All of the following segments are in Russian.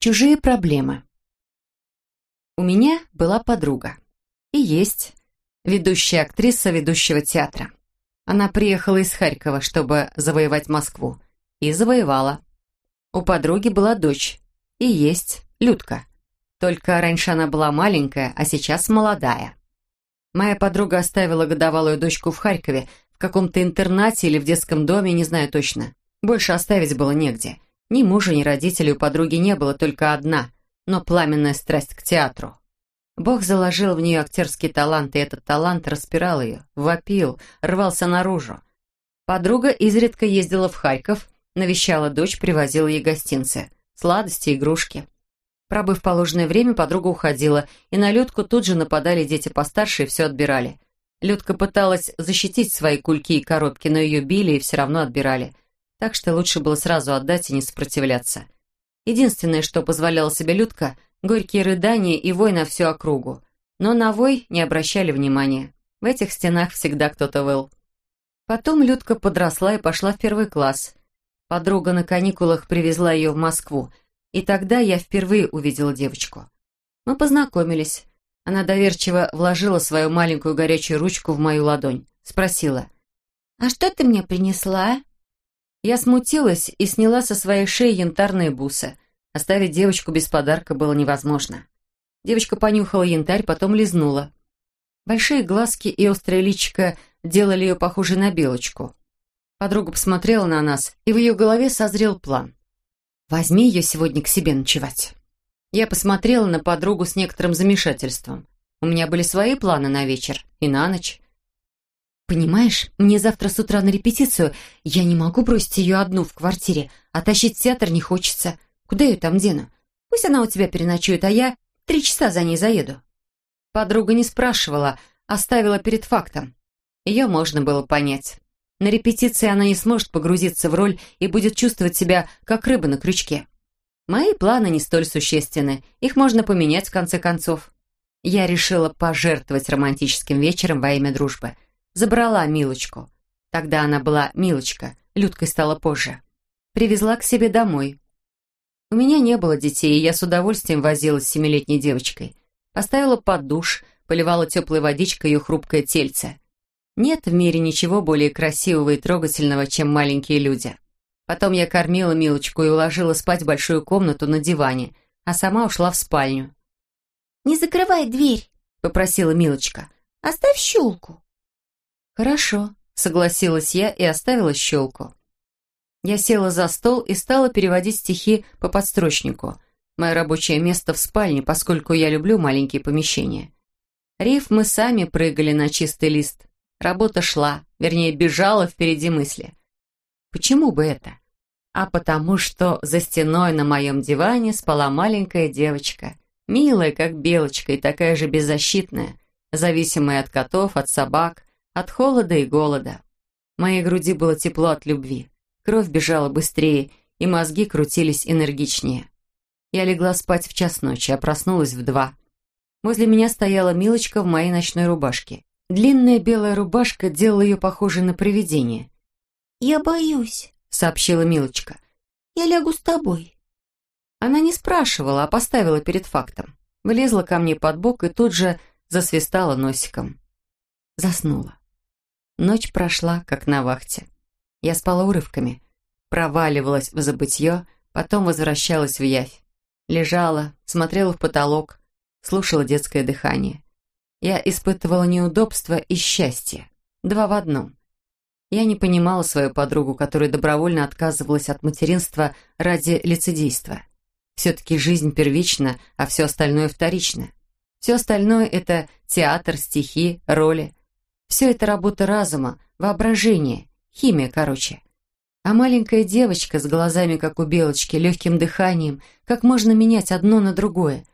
Чужие проблемы. У меня была подруга. И есть ведущая актриса ведущего театра. Она приехала из Харькова, чтобы завоевать Москву. И завоевала. У подруги была дочь. И есть Людка. Только раньше она была маленькая, а сейчас молодая. Моя подруга оставила годовалую дочку в Харькове, в каком-то интернате или в детском доме, не знаю точно. Больше оставить было негде. Ни мужа, ни родителей у подруги не было, только одна, но пламенная страсть к театру. Бог заложил в нее актерский талант, и этот талант распирал ее, вопил, рвался наружу. Подруга изредка ездила в Харьков, навещала дочь, привозила ей гостинцы, сладости, игрушки. Пробыв положенное время, подруга уходила, и на Людку тут же нападали дети постарше и все отбирали. Людка пыталась защитить свои кульки и коробки, но ее били и все равно отбирали. Так что лучше было сразу отдать и не сопротивляться. Единственное, что позволяла себе Людка – горькие рыдания и вой на всю округу. Но на вой не обращали внимания. В этих стенах всегда кто-то выл. Потом Людка подросла и пошла в первый класс. Подруга на каникулах привезла ее в Москву, и тогда я впервые увидела девочку. Мы познакомились. Она доверчиво вложила свою маленькую горячую ручку в мою ладонь. Спросила, «А что ты мне принесла?» Я смутилась и сняла со своей шеи янтарные бусы – Оставить девочку без подарка было невозможно. Девочка понюхала янтарь, потом лизнула. Большие глазки и острое личико делали ее похожей на белочку. Подруга посмотрела на нас, и в ее голове созрел план. «Возьми ее сегодня к себе ночевать». Я посмотрела на подругу с некоторым замешательством. У меня были свои планы на вечер и на ночь. «Понимаешь, мне завтра с утра на репетицию, я не могу бросить ее одну в квартире, а тащить в театр не хочется. Куда ее там дену? Пусть она у тебя переночует, а я три часа за ней заеду». Подруга не спрашивала, оставила перед фактом. Ее можно было понять. На репетиции она не сможет погрузиться в роль и будет чувствовать себя, как рыба на крючке. Мои планы не столь существенны, их можно поменять в конце концов. Я решила пожертвовать романтическим вечером во имя дружбы. Забрала Милочку. Тогда она была Милочка, Людкой стала позже. Привезла к себе домой. У меня не было детей, и я с удовольствием возилась с семилетней девочкой. Поставила под душ, поливала теплой водичкой ее хрупкое тельце. Нет в мире ничего более красивого и трогательного, чем маленькие люди. Потом я кормила Милочку и уложила спать в большую комнату на диване, а сама ушла в спальню. «Не закрывай дверь», — попросила Милочка. «Оставь щелку». «Хорошо», — согласилась я и оставила щелку. Я села за стол и стала переводить стихи по подстрочнику. Мое рабочее место в спальне, поскольку я люблю маленькие помещения. Рифмы сами прыгали на чистый лист. Работа шла, вернее, бежала впереди мысли. Почему бы это? А потому что за стеной на моем диване спала маленькая девочка, милая, как белочка, и такая же беззащитная, зависимая от котов, от собак, от холода и голода. В моей груди было тепло от любви. Кровь бежала быстрее, и мозги крутились энергичнее. Я легла спать в час ночи, а проснулась в два. Возле меня стояла Милочка в моей ночной рубашке. Длинная белая рубашка делала ее похожей на привидение. «Я боюсь», — сообщила Милочка. «Я лягу с тобой». Она не спрашивала, а поставила перед фактом. Влезла ко мне под бок и тут же засвистала носиком. Заснула. Ночь прошла, как на вахте. Я спала урывками, проваливалась в забытье, потом возвращалась в явь. Лежала, смотрела в потолок, слушала детское дыхание. Я испытывала неудобство и счастье. Два в одном. Я не понимала свою подругу, которая добровольно отказывалась от материнства ради лицедейства. Все-таки жизнь первична, а все остальное вторично. Все остальное — это театр, стихи, роли. Все это работа разума, воображения, Химия, короче. А маленькая девочка с глазами, как у белочки, легким дыханием, как можно менять одно на другое.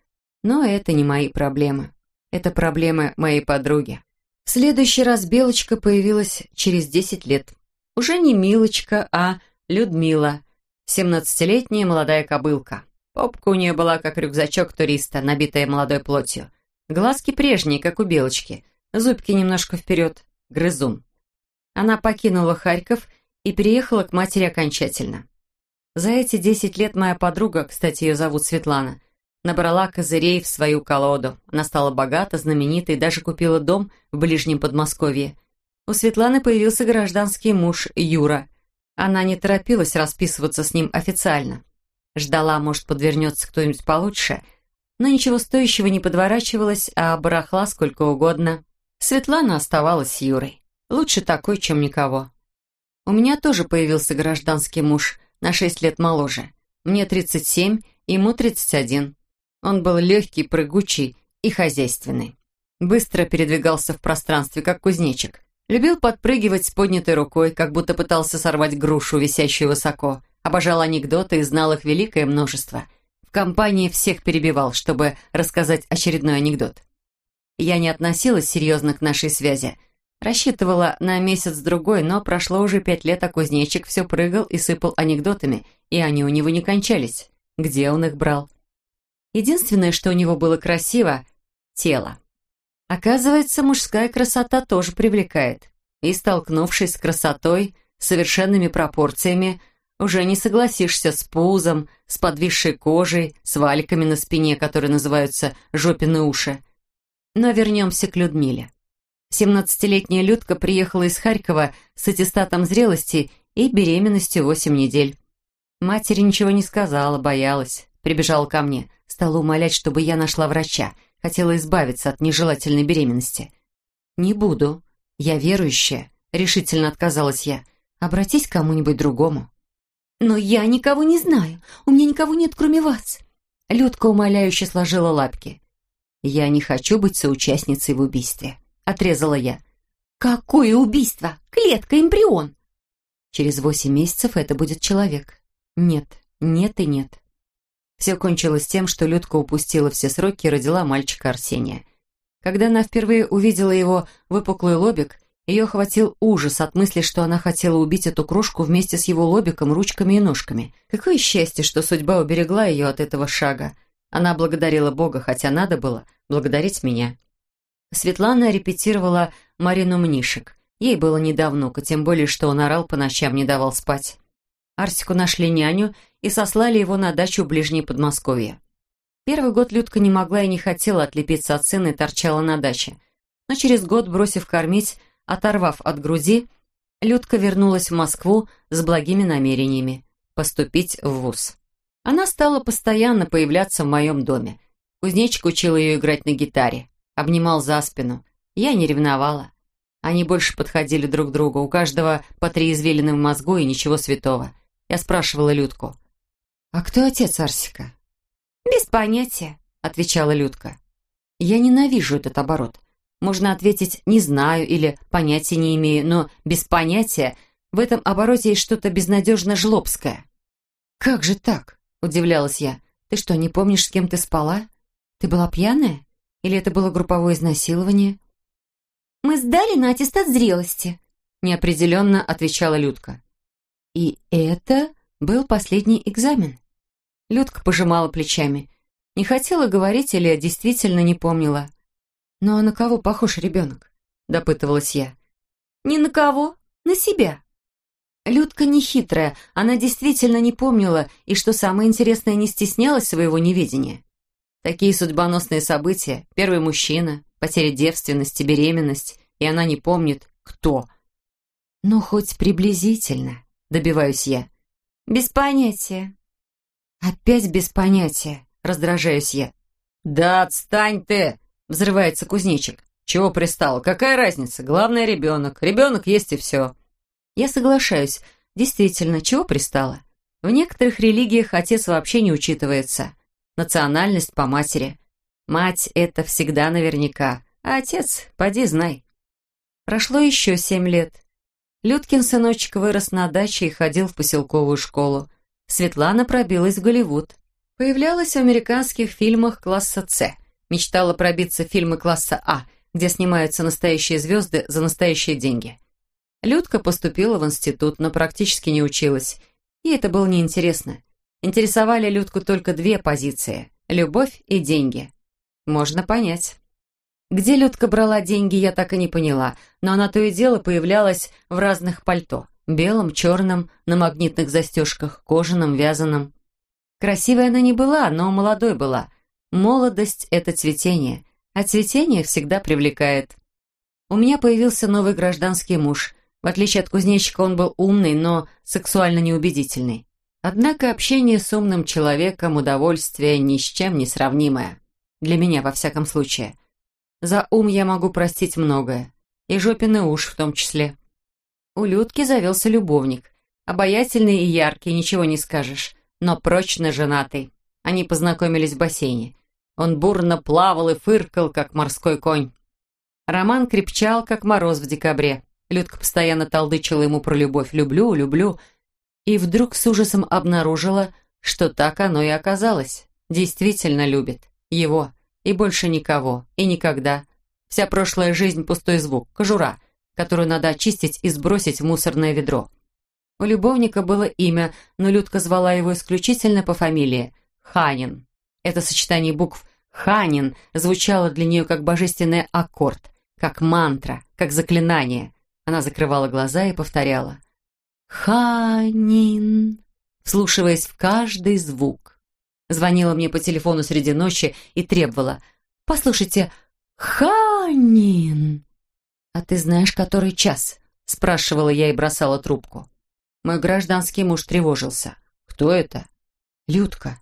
Но это не мои проблемы. Это проблемы моей подруги. В следующий раз Белочка появилась через десять лет. Уже не Милочка, а Людмила. Семнадцатилетняя молодая кобылка. Попка у нее была, как рюкзачок туриста, набитая молодой плотью. Глазки прежние, как у Белочки. Зубки немножко вперед. Грызун. Она покинула Харьков и переехала к матери окончательно. За эти десять лет моя подруга, кстати, ее зовут Светлана, набрала козырей в свою колоду. Она стала богата, знаменитой, даже купила дом в ближнем Подмосковье. У Светланы появился гражданский муж Юра. Она не торопилась расписываться с ним официально. Ждала, может, подвернется кто-нибудь получше, но ничего стоящего не подворачивалось, а барахла сколько угодно. Светлана оставалась с Юрой. Лучше такой, чем никого. У меня тоже появился гражданский муж, на шесть лет моложе. Мне 37, ему 31. Он был легкий, прыгучий и хозяйственный. Быстро передвигался в пространстве, как кузнечик. Любил подпрыгивать с поднятой рукой, как будто пытался сорвать грушу, висящую высоко. Обожал анекдоты и знал их великое множество. В компании всех перебивал, чтобы рассказать очередной анекдот. Я не относилась серьезно к нашей связи. Рассчитывала на месяц-другой, но прошло уже пять лет, а кузнечик все прыгал и сыпал анекдотами, и они у него не кончались. Где он их брал? Единственное, что у него было красиво — тело. Оказывается, мужская красота тоже привлекает. И, столкнувшись с красотой, совершенными пропорциями, уже не согласишься с пузом, с подвисшей кожей, с валиками на спине, которые называются жопины уши. Но вернемся к Людмиле. Семнадцатилетняя Людка приехала из Харькова с аттестатом зрелости и беременностью восемь недель. Матери ничего не сказала, боялась, прибежала ко мне, стала умолять, чтобы я нашла врача, Хотела избавиться от нежелательной беременности. «Не буду. Я верующая», — решительно отказалась я. «Обратись к кому-нибудь другому». «Но я никого не знаю. У меня никого нет, кроме вас». Людка умоляюще сложила лапки. «Я не хочу быть соучастницей в убийстве», — отрезала я. «Какое убийство? Клетка, эмбрион!» «Через восемь месяцев это будет человек. Нет, нет и нет. Все кончилось тем, что Людка упустила все сроки и родила мальчика Арсения. Когда она впервые увидела его выпуклый лобик, ее охватил ужас от мысли, что она хотела убить эту крошку вместе с его лобиком, ручками и ножками. Какое счастье, что судьба уберегла ее от этого шага. Она благодарила Бога, хотя надо было благодарить меня. Светлана репетировала Марину Мнишек. Ей было недавно, тем более, что он орал по ночам, не давал спать. Арсику нашли няню и сослали его на дачу в ближнее Подмосковье. Первый год Людка не могла и не хотела отлепиться от сына и торчала на даче. Но через год, бросив кормить, оторвав от груди, Людка вернулась в Москву с благими намерениями – поступить в ВУЗ. Она стала постоянно появляться в моем доме. Кузнечик учил ее играть на гитаре, обнимал за спину. Я не ревновала. Они больше подходили друг к другу, у каждого по три извилины в мозгу и ничего святого. Я спрашивала Людку. «А кто отец Арсика?» «Без понятия», — отвечала Людка. «Я ненавижу этот оборот. Можно ответить «не знаю» или «понятия не имею», но без понятия в этом обороте есть что-то безнадежно жлобское. «Как же так?» — удивлялась я. «Ты что, не помнишь, с кем ты спала? Ты была пьяная? Или это было групповое изнасилование?» «Мы сдали на аттестат зрелости», — неопределенно отвечала Людка. «И это был последний экзамен?» Людка пожимала плечами. Не хотела говорить или действительно не помнила. «Ну а на кого похож ребенок?» — допытывалась я. «Ни на кого, на себя». Людка не хитрая, она действительно не помнила, и, что самое интересное, не стеснялась своего неведения. Такие судьбоносные события, первый мужчина, потеря девственности, беременность, и она не помнит, кто. Но хоть приблизительно, добиваюсь я. Без понятия. Опять без понятия, раздражаюсь я. «Да отстань ты!» — взрывается кузнечик. «Чего пристал? Какая разница? Главное, ребенок. Ребенок есть и все». Я соглашаюсь. Действительно, чего пристало? В некоторых религиях отец вообще не учитывается. Национальность по матери. Мать — это всегда наверняка, а отец — поди знай. Прошло еще семь лет. Людкин сыночек вырос на даче и ходил в поселковую школу. Светлана пробилась в Голливуд. Появлялась в американских фильмах класса «С». Мечтала пробиться в фильмы класса «А», где снимаются настоящие звезды за настоящие деньги. Людка поступила в институт, но практически не училась. Ей это было неинтересно. Интересовали Людку только две позиции – любовь и деньги. Можно понять. Где Людка брала деньги, я так и не поняла, но она то и дело появлялась в разных пальто. Белым, черным, на магнитных застежках, кожаным, вязаным. Красивой она не была, но молодой была. Молодость — это цветение, а цветение всегда привлекает. У меня появился новый гражданский муж. В отличие от кузнечика, он был умный, но сексуально неубедительный. Однако общение с умным человеком – удовольствие ни с чем не сравнимое. Для меня, во всяком случае. За ум я могу простить многое. И жопины уж в том числе. У Людки завелся любовник. Обаятельный и яркий, ничего не скажешь. Но прочно женатый. Они познакомились в бассейне. Он бурно плавал и фыркал, как морской конь. Роман крепчал, как мороз в декабре. Людка постоянно толдычила ему про любовь. «Люблю, люблю». И вдруг с ужасом обнаружила, что так оно и оказалось. Действительно любит. Его. И больше никого. И никогда. Вся прошлая жизнь — пустой звук, кожура, которую надо очистить и сбросить в мусорное ведро. У любовника было имя, но Людка звала его исключительно по фамилии — Ханин. Это сочетание букв «Ханин» звучало для нее как божественный аккорд, как мантра, как заклинание. Она закрывала глаза и повторяла «Ханин», вслушиваясь в каждый звук. Звонила мне по телефону среди ночи и требовала «Послушайте, Ханин!» «А ты знаешь, который час?» — спрашивала я и бросала трубку. Мой гражданский муж тревожился. «Кто это?» «Людка».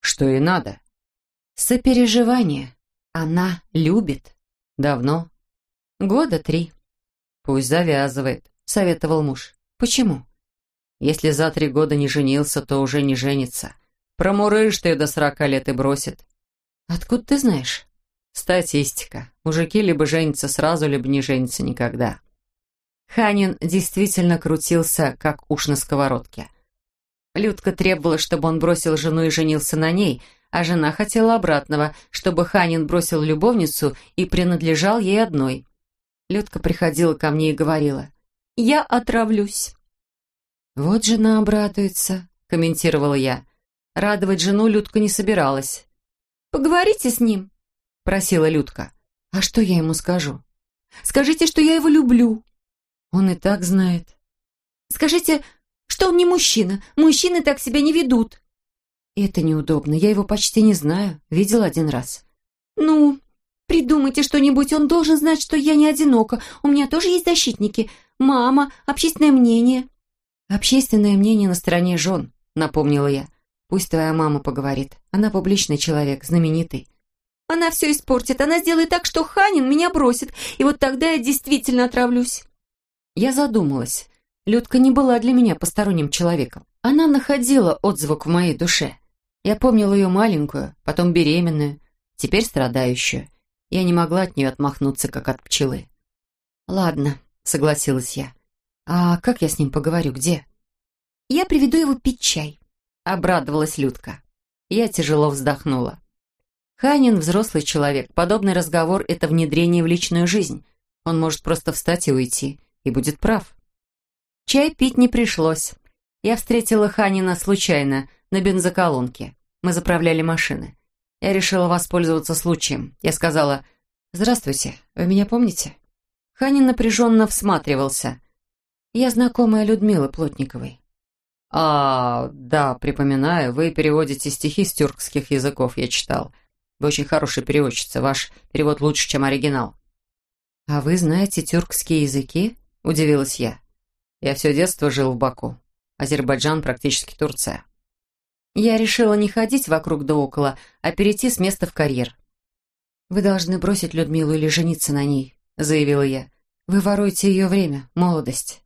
«Что и надо?» «Сопереживание. Она любит». «Давно?» «Года три». «Пусть завязывает», — советовал муж. «Почему?» «Если за три года не женился, то уже не женится. Промурыжит ее до сорока лет и бросит». «Откуда ты знаешь?» «Статистика. Мужики либо женятся сразу, либо не женятся никогда». Ханин действительно крутился, как уж на сковородке. Людка требовала, чтобы он бросил жену и женился на ней, а жена хотела обратного, чтобы Ханин бросил любовницу и принадлежал ей одной. Людка приходила ко мне и говорила, «Я отравлюсь». «Вот жена обрадуется», — комментировала я. Радовать жену Людка не собиралась. «Поговорите с ним», — просила Людка. «А что я ему скажу?» «Скажите, что я его люблю». «Он и так знает». «Скажите, что он не мужчина. Мужчины так себя не ведут». «Это неудобно. Я его почти не знаю. Видел один раз». «Ну, Придумайте что-нибудь, он должен знать, что я не одинока. У меня тоже есть защитники. Мама, общественное мнение». «Общественное мнение на стороне жен», — напомнила я. «Пусть твоя мама поговорит. Она публичный человек, знаменитый». «Она все испортит. Она сделает так, что Ханин меня бросит. И вот тогда я действительно отравлюсь». Я задумалась. Людка не была для меня посторонним человеком. Она находила отзвук в моей душе. Я помнила ее маленькую, потом беременную, теперь страдающую. Я не могла от нее отмахнуться, как от пчелы. «Ладно», — согласилась я. «А как я с ним поговорю? Где?» «Я приведу его пить чай», — обрадовалась Людка. Я тяжело вздохнула. Ханин — взрослый человек. Подобный разговор — это внедрение в личную жизнь. Он может просто встать и уйти, и будет прав. Чай пить не пришлось. Я встретила Ханина случайно, на бензоколонке. Мы заправляли машины. Я решила воспользоваться случаем. Я сказала «Здравствуйте, вы меня помните?» Ханин напряженно всматривался. «Я знакомая Людмилы Плотниковой». «А, да, припоминаю, вы переводите стихи с тюркских языков, я читал. Вы очень хорошая переводчица, ваш перевод лучше, чем оригинал». «А вы знаете тюркские языки?» – удивилась я. «Я все детство жил в Баку. Азербайджан практически Турция». Я решила не ходить вокруг да около, а перейти с места в карьер. «Вы должны бросить Людмилу или жениться на ней», — заявила я. «Вы воруете ее время, молодость».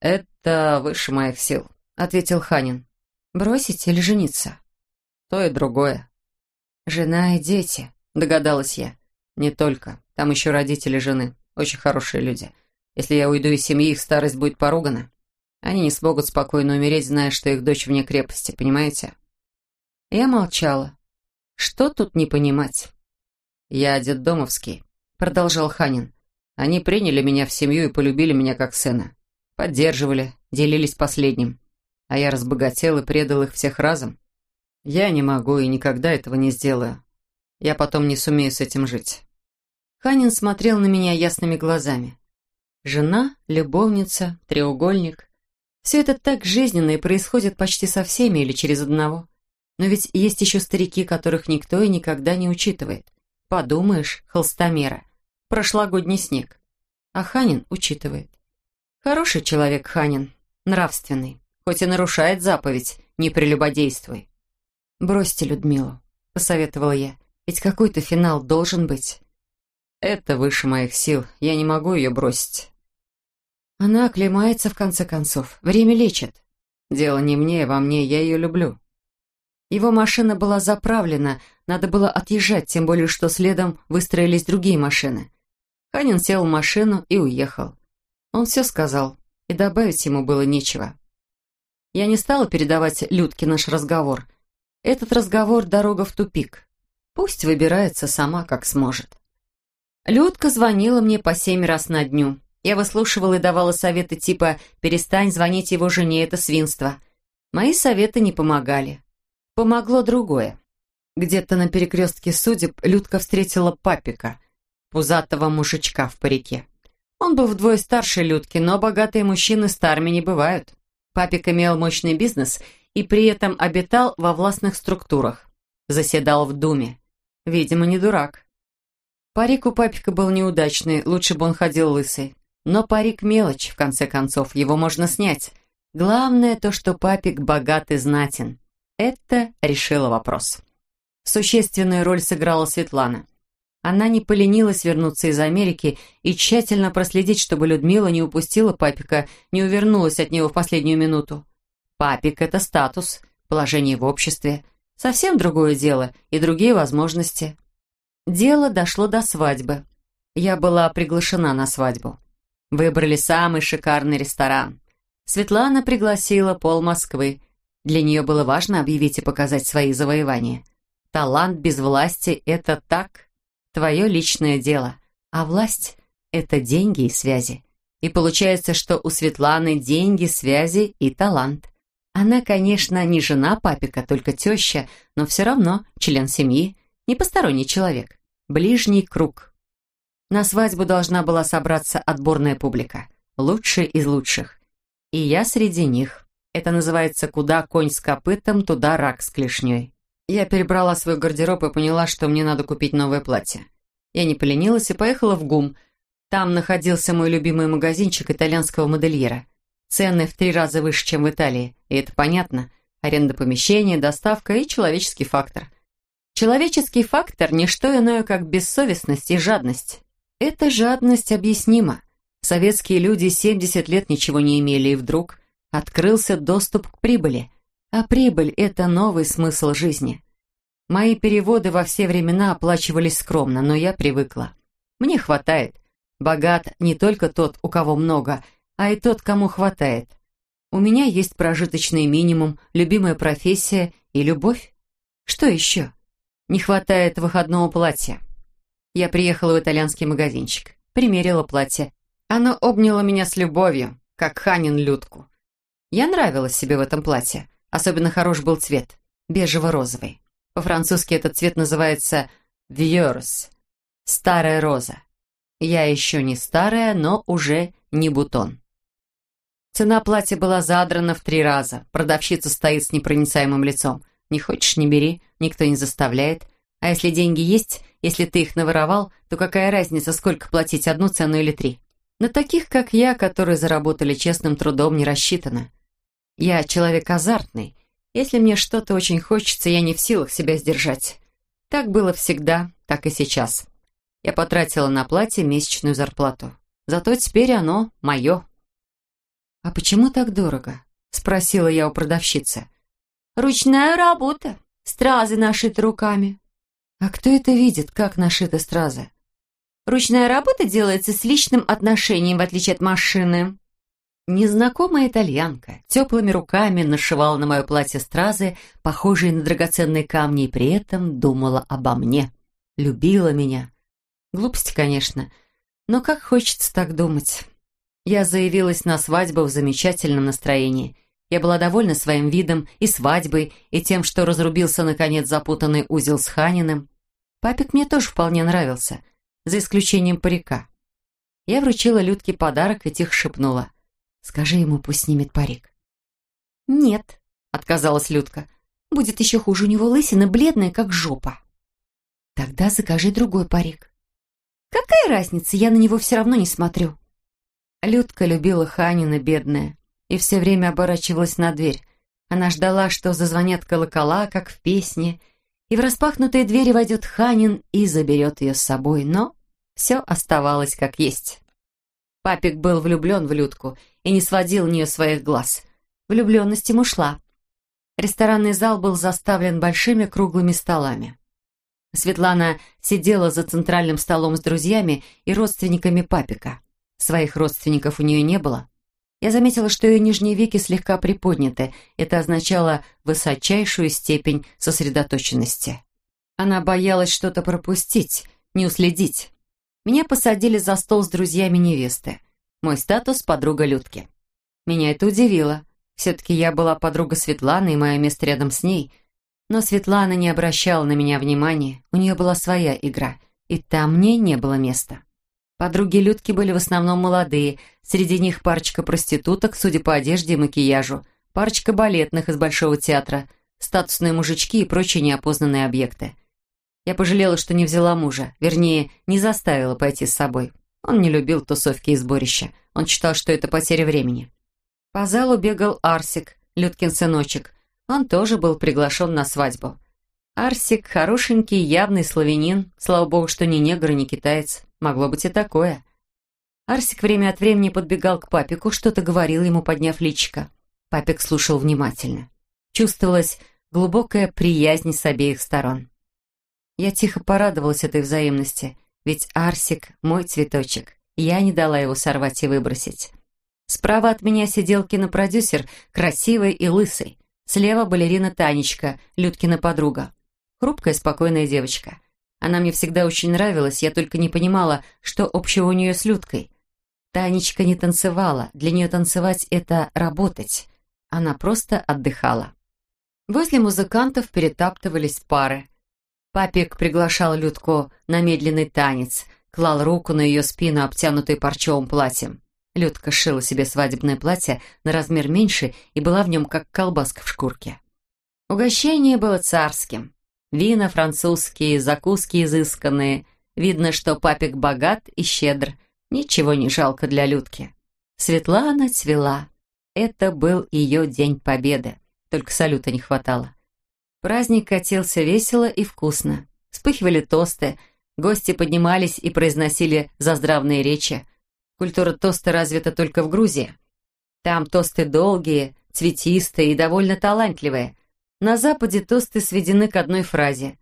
«Это выше моих сил», — ответил Ханин. «Бросить или жениться?» «То и другое». «Жена и дети», — догадалась я. «Не только. Там еще родители жены. Очень хорошие люди. Если я уйду из семьи, их старость будет поругана. Они не смогут спокойно умереть, зная, что их дочь вне крепости, понимаете? Я молчала. Что тут не понимать? Я детдомовский, продолжал Ханин. Они приняли меня в семью и полюбили меня как сына. Поддерживали, делились последним. А я разбогател и предал их всех разом. Я не могу и никогда этого не сделаю. Я потом не сумею с этим жить. Ханин смотрел на меня ясными глазами. Жена, любовница, треугольник. Все это так жизненно и происходит почти со всеми или через одного. Но ведь есть еще старики, которых никто и никогда не учитывает. Подумаешь, холстомера. Прошлогодний снег. А Ханин учитывает. Хороший человек Ханин, нравственный, хоть и нарушает заповедь «не прелюбодействуй». «Бросьте Людмилу», — посоветовала я, «ведь какой-то финал должен быть». «Это выше моих сил, я не могу ее бросить». Она оклемается в конце концов, время лечит. Дело не мне, во мне, я ее люблю. Его машина была заправлена, надо было отъезжать, тем более, что следом выстроились другие машины. Ханин сел в машину и уехал. Он все сказал, и добавить ему было нечего. Я не стала передавать Людке наш разговор. Этот разговор — дорога в тупик. Пусть выбирается сама, как сможет. Людка звонила мне по семь раз на дню. Я выслушивала и давала советы типа «перестань звонить его жене, это свинство». Мои советы не помогали. Помогло другое. Где-то на перекрестке судеб Людка встретила папика, пузатого мужичка в парике. Он был вдвое старше Людки, но богатые мужчины старыми не бывают. Папик имел мощный бизнес и при этом обитал во властных структурах. Заседал в Думе. Видимо, не дурак. Парик у папика был неудачный, лучше бы он ходил лысый. Но парик мелочь, в конце концов, его можно снять. Главное то, что папик богат и знатен. Это решило вопрос. Существенную роль сыграла Светлана. Она не поленилась вернуться из Америки и тщательно проследить, чтобы Людмила не упустила папика, не увернулась от него в последнюю минуту. Папик — это статус, положение в обществе, совсем другое дело и другие возможности. Дело дошло до свадьбы. Я была приглашена на свадьбу. Выбрали самый шикарный ресторан. Светлана пригласила пол Москвы, для нее было важно объявить и показать свои завоевания. Талант без власти — это так, твое личное дело, а власть — это деньги и связи. И получается, что у Светланы деньги, связи и талант. Она, конечно, не жена папика, только теща, но все равно член семьи, не посторонний человек, ближний круг. На свадьбу должна была собраться отборная публика, лучшие из лучших. И я среди них. Это называется «Куда конь с копытом, туда рак с клешней». Я перебрала свой гардероб и поняла, что мне надо купить новое платье. Я не поленилась и поехала в ГУМ. Там находился мой любимый магазинчик итальянского модельера. Цены в три раза выше, чем в Италии, и это понятно. Аренда помещения, доставка и человеческий фактор. Человеческий фактор – не что иное, как бессовестность и жадность. Эта жадность объяснима. Советские люди 70 лет ничего не имели, и вдруг открылся доступ к прибыли, а прибыль – это новый смысл жизни. Мои переводы во все времена оплачивались скромно, но я привыкла. Мне хватает. Богат не только тот, у кого много, а и тот, кому хватает. У меня есть прожиточный минимум, любимая профессия и любовь. Что еще? Не хватает выходного платья. Я приехала в итальянский магазинчик, примерила платье. Оно обняло меня с любовью, как Ханин Людку. Я нравилась себе в этом платье. Особенно хорош был цвет. Бежево-розовый. По-французски этот цвет называется «вьерс» — «старая роза». Я еще не старая, но уже не бутон. Цена платья была задрана в три раза. Продавщица стоит с непроницаемым лицом. Не хочешь — не бери, никто не заставляет. А если деньги есть, если ты их наворовал, то какая разница, сколько платить, одну цену или три? На таких, как я, которые заработали честным трудом, не рассчитано. Я человек азартный. Если мне что-то очень хочется, я не в силах себя сдержать. Так было всегда, так и сейчас. Я потратила на платье месячную зарплату. Зато теперь оно мое. «А почему так дорого?» — спросила я у продавщицы. «Ручная работа. Стразы нашиты руками». «А кто это видит, как нашиты стразы?» «Ручная работа делается с личным отношением, в отличие от машины», Незнакомая итальянка теплыми руками нашивала на мое платье стразы, похожие на драгоценные камни, и при этом думала обо мне. Любила меня. Глупости, конечно, но как хочется так думать. Я заявилась на свадьбу в замечательном настроении. Я была довольна своим видом и свадьбой, и тем, что разрубился, наконец, запутанный узел с Ханиным. Папик мне тоже вполне нравился, за исключением парика. Я вручила Людке подарок и тихо шепнула. «Скажи ему, пусть снимет парик». «Нет», — отказалась Людка. «Будет еще хуже, у него лысина бледная, как жопа». «Тогда закажи другой парик». «Какая разница, я на него все равно не смотрю». Людка любила Ханина, бедная, и все время оборачивалась на дверь. Она ждала, что зазвонят колокола, как в песне, и в распахнутые двери войдет Ханин и заберет ее с собой, но все оставалось как есть. Папик был влюблен в Людку и не сводил в нее своих глаз. Влюбленность ему шла. Ресторанный зал был заставлен большими круглыми столами. Светлана сидела за центральным столом с друзьями и родственниками папика. Своих родственников у нее не было. Я заметила, что ее нижние веки слегка приподняты. Это означало высочайшую степень сосредоточенности. Она боялась что-то пропустить, не уследить. Меня посадили за стол с друзьями невесты. Мой статус – подруга Людки. Меня это удивило. Все-таки я была подруга Светланы, и мое место рядом с ней. Но Светлана не обращала на меня внимания. У нее была своя игра, и там мне не было места. Подруги Людки были в основном молодые, среди них парочка проституток, судя по одежде и макияжу, парочка балетных из Большого театра, статусные мужички и прочие неопознанные объекты. Я пожалела, что не взяла мужа, вернее, не заставила пойти с собой. Он не любил тусовки и сборища, он считал, что это потеря времени. По залу бегал Арсик, Людкин сыночек. Он тоже был приглашен на свадьбу. Арсик – хорошенький, явный славянин, слава богу, что ни негр, ни китаец. Могло быть и такое. Арсик время от времени подбегал к папику, что-то говорил ему, подняв личико. Папик слушал внимательно. Чувствовалась глубокая приязнь с обеих сторон. Я тихо порадовалась этой взаимности, ведь Арсик — мой цветочек. Я не дала его сорвать и выбросить. Справа от меня сидел кинопродюсер, красивый и лысый. Слева балерина Танечка, Людкина подруга. Хрупкая, спокойная девочка. Она мне всегда очень нравилась, я только не понимала, что общего у нее с Людкой. Танечка не танцевала, для нее танцевать — это работать. Она просто отдыхала. Возле музыкантов перетаптывались пары. Папик приглашал Людку на медленный танец, клал руку на ее спину, обтянутой парчевым платьем. Людка шила себе свадебное платье на размер меньше и была в нем как колбаска в шкурке. Угощение было царским. Вина французские, закуски изысканные. Видно, что папик богат и щедр. Ничего не жалко для Людки. Светлана цвела. Это был ее день победы. Только салюта не хватало. Праздник катился весело и вкусно. Вспыхивали тосты, гости поднимались и произносили заздравные речи. Культура тоста развита только в Грузии. Там тосты долгие, цветистые и довольно талантливые. На Западе тосты сведены к одной фразе.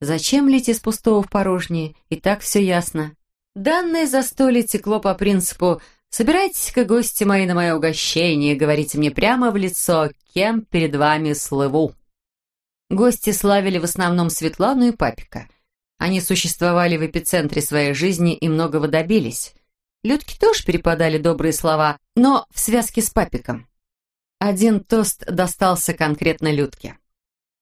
Зачем лить из пустого в порожнее? И так все ясно. Данное застолье текло по принципу «Собирайтесь-ка, гости мои, на мое угощение, говорите мне прямо в лицо, кем перед вами слыву». Гости славили в основном Светлану и Папика. Они существовали в эпицентре своей жизни и многого добились. Людки тоже перепадали добрые слова, но в связке с Папиком. Один тост достался конкретно Людке.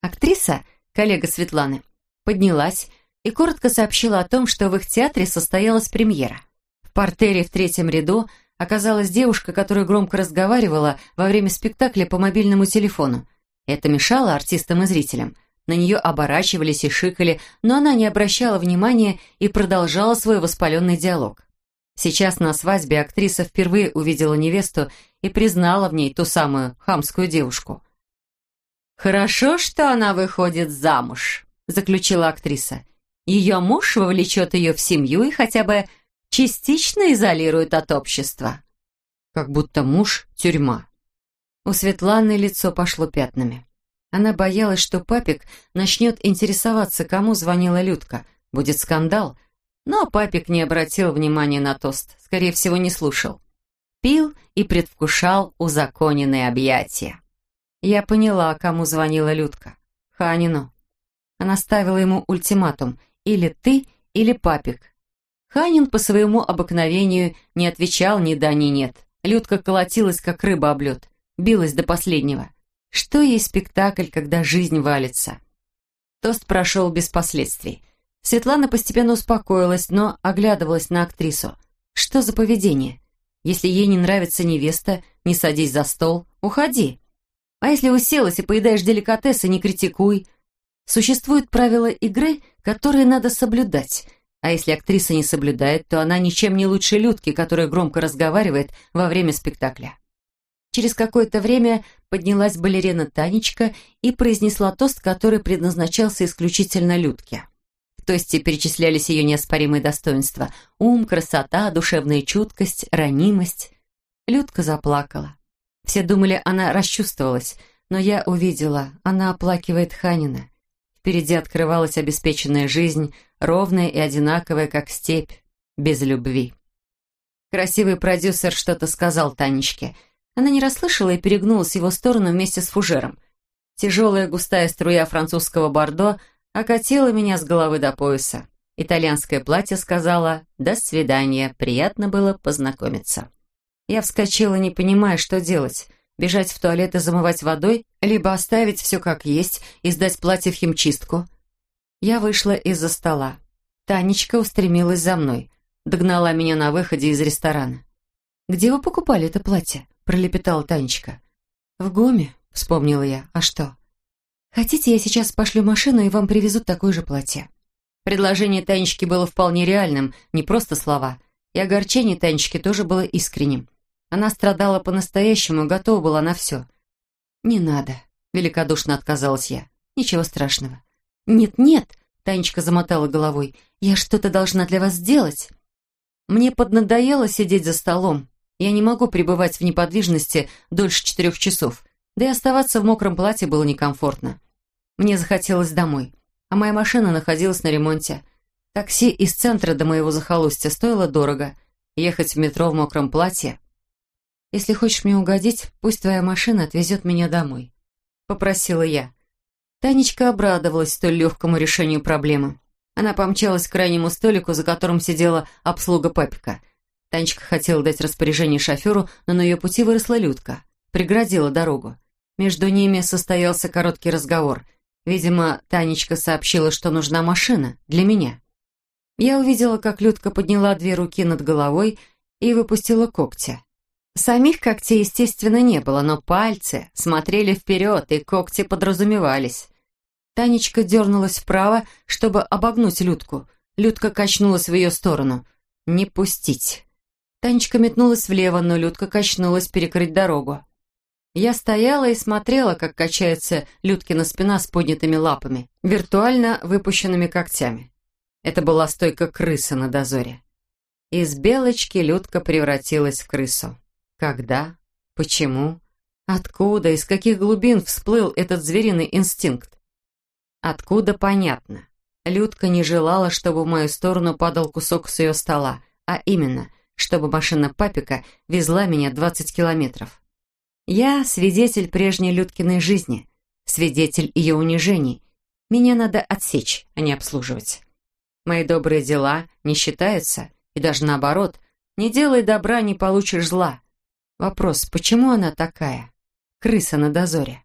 Актриса, коллега Светланы, поднялась и коротко сообщила о том, что в их театре состоялась премьера. В портере в третьем ряду оказалась девушка, которая громко разговаривала во время спектакля по мобильному телефону. Это мешало артистам и зрителям. На нее оборачивались и шикали, но она не обращала внимания и продолжала свой воспаленный диалог. Сейчас на свадьбе актриса впервые увидела невесту и признала в ней ту самую хамскую девушку. «Хорошо, что она выходит замуж», — заключила актриса. «Ее муж вовлечет ее в семью и хотя бы частично изолирует от общества». Как будто муж — тюрьма. У Светланы лицо пошло пятнами. Она боялась, что папик начнет интересоваться, кому звонила Людка. Будет скандал — но папик не обратил внимания на тост, скорее всего, не слушал. Пил и предвкушал узаконенные объятия. Я поняла, кому звонила Людка. Ханину. Она ставила ему ультиматум «или ты, или папик». Ханин по своему обыкновению не отвечал ни да, ни нет. Людка колотилась, как рыба об лед, билась до последнего. Что ей спектакль, когда жизнь валится? Тост прошел без последствий. Светлана постепенно успокоилась, но оглядывалась на актрису. Что за поведение? Если ей не нравится невеста, не садись за стол, уходи. А если уселась и поедаешь деликатесы, не критикуй. Существуют правила игры, которые надо соблюдать. А если актриса не соблюдает, то она ничем не лучше Людки, которая громко разговаривает во время спектакля. Через какое-то время поднялась балерина Танечка и произнесла тост, который предназначался исключительно Людке. В тосте перечислялись ее неоспоримые достоинства – ум, красота, душевная чуткость, ранимость. Людка заплакала. Все думали, она расчувствовалась, но я увидела, она оплакивает Ханина. Впереди открывалась обеспеченная жизнь, ровная и одинаковая, как степь, без любви. Красивый продюсер что-то сказал Танечке – она не расслышала и перегнулась в его сторону вместе с фужером. Тяжелая густая струя французского бордо окатила меня с головы до пояса. Итальянское платье сказала «До свидания, приятно было познакомиться». Я вскочила, не понимая, что делать. Бежать в туалет и замывать водой, либо оставить все как есть и сдать платье в химчистку. Я вышла из-за стола. Танечка устремилась за мной. Догнала меня на выходе из ресторана. «Где вы покупали это платье?» Пролепетала Танечка. «В ГОМе», — вспомнила я. «А что?» «Хотите, я сейчас пошлю машину, и вам привезут такое же платье?» Предложение Танечки было вполне реальным, не просто слова. И огорчение Танечки тоже было искренним. Она страдала по-настоящему готова была на все. «Не надо», — великодушно отказалась я. «Ничего страшного». «Нет-нет», — Танечка замотала головой, «я что-то должна для вас сделать». Мне поднадоело сидеть за столом, я не могу пребывать в неподвижности дольше четырех часов, да и оставаться в мокром платье было некомфортно. Мне захотелось домой, а моя машина находилась на ремонте. Такси из центра до моего захолустья стоило дорого. Ехать в метро в мокром платье. «Если хочешь мне угодить, пусть твоя машина отвезет меня домой», — попросила я. Танечка обрадовалась столь легкому решению проблемы. Она помчалась к крайнему столику, за которым сидела обслуга папика — Танечка хотела дать распоряжение шоферу, но на ее пути выросла Людка. Преградила дорогу. Между ними состоялся короткий разговор. Видимо, Танечка сообщила, что нужна машина для меня. Я увидела, как Людка подняла две руки над головой и выпустила когти. Самих когтей, естественно, не было, но пальцы смотрели вперед, и когти подразумевались. Танечка дернулась вправо, чтобы обогнуть Людку. Людка качнулась в ее сторону. «Не пустить». Танечка метнулась влево, но Людка качнулась перекрыть дорогу. Я стояла и смотрела, как качается Людкина спина с поднятыми лапами, виртуально выпущенными когтями. Это была стойка крысы на дозоре. Из белочки Людка превратилась в крысу. Когда? Почему? Откуда, из каких глубин всплыл этот звериный инстинкт? Откуда, понятно. Людка не желала, чтобы в мою сторону падал кусок с ее стола, а именно – чтобы машина папика везла меня 20 километров. Я свидетель прежней Людкиной жизни, свидетель ее унижений. Меня надо отсечь, а не обслуживать. Мои добрые дела не считаются, и даже наоборот, не делай добра, не получишь зла. Вопрос, почему она такая? Крыса на дозоре.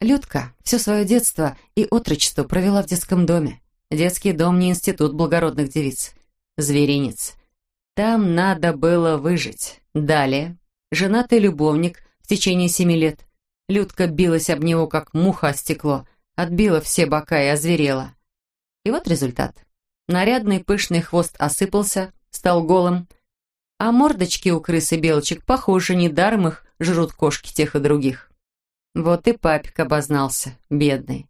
Людка все свое детство и отрочество провела в детском доме. Детский дом не институт благородных девиц. Зверинец. Там надо было выжить. Далее. Женатый любовник в течение семи лет. Людка билась об него, как муха о стекло, отбила все бока и озверела. И вот результат. Нарядный пышный хвост осыпался, стал голым, а мордочки у крысы белочек, похожи, недаром их жрут кошки тех и других. Вот и папик обознался, бедный.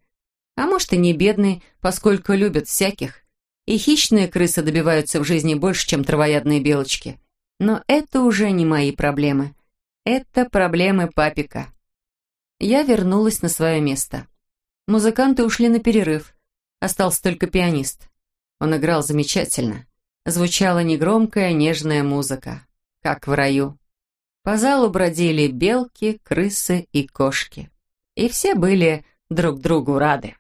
А может и не бедный, поскольку любят всяких, и хищные крысы добиваются в жизни больше, чем травоядные белочки. Но это уже не мои проблемы. Это проблемы папика. Я вернулась на свое место. Музыканты ушли на перерыв. Остался только пианист. Он играл замечательно. Звучала негромкая, нежная музыка. Как в раю. По залу бродили белки, крысы и кошки. И все были друг другу рады.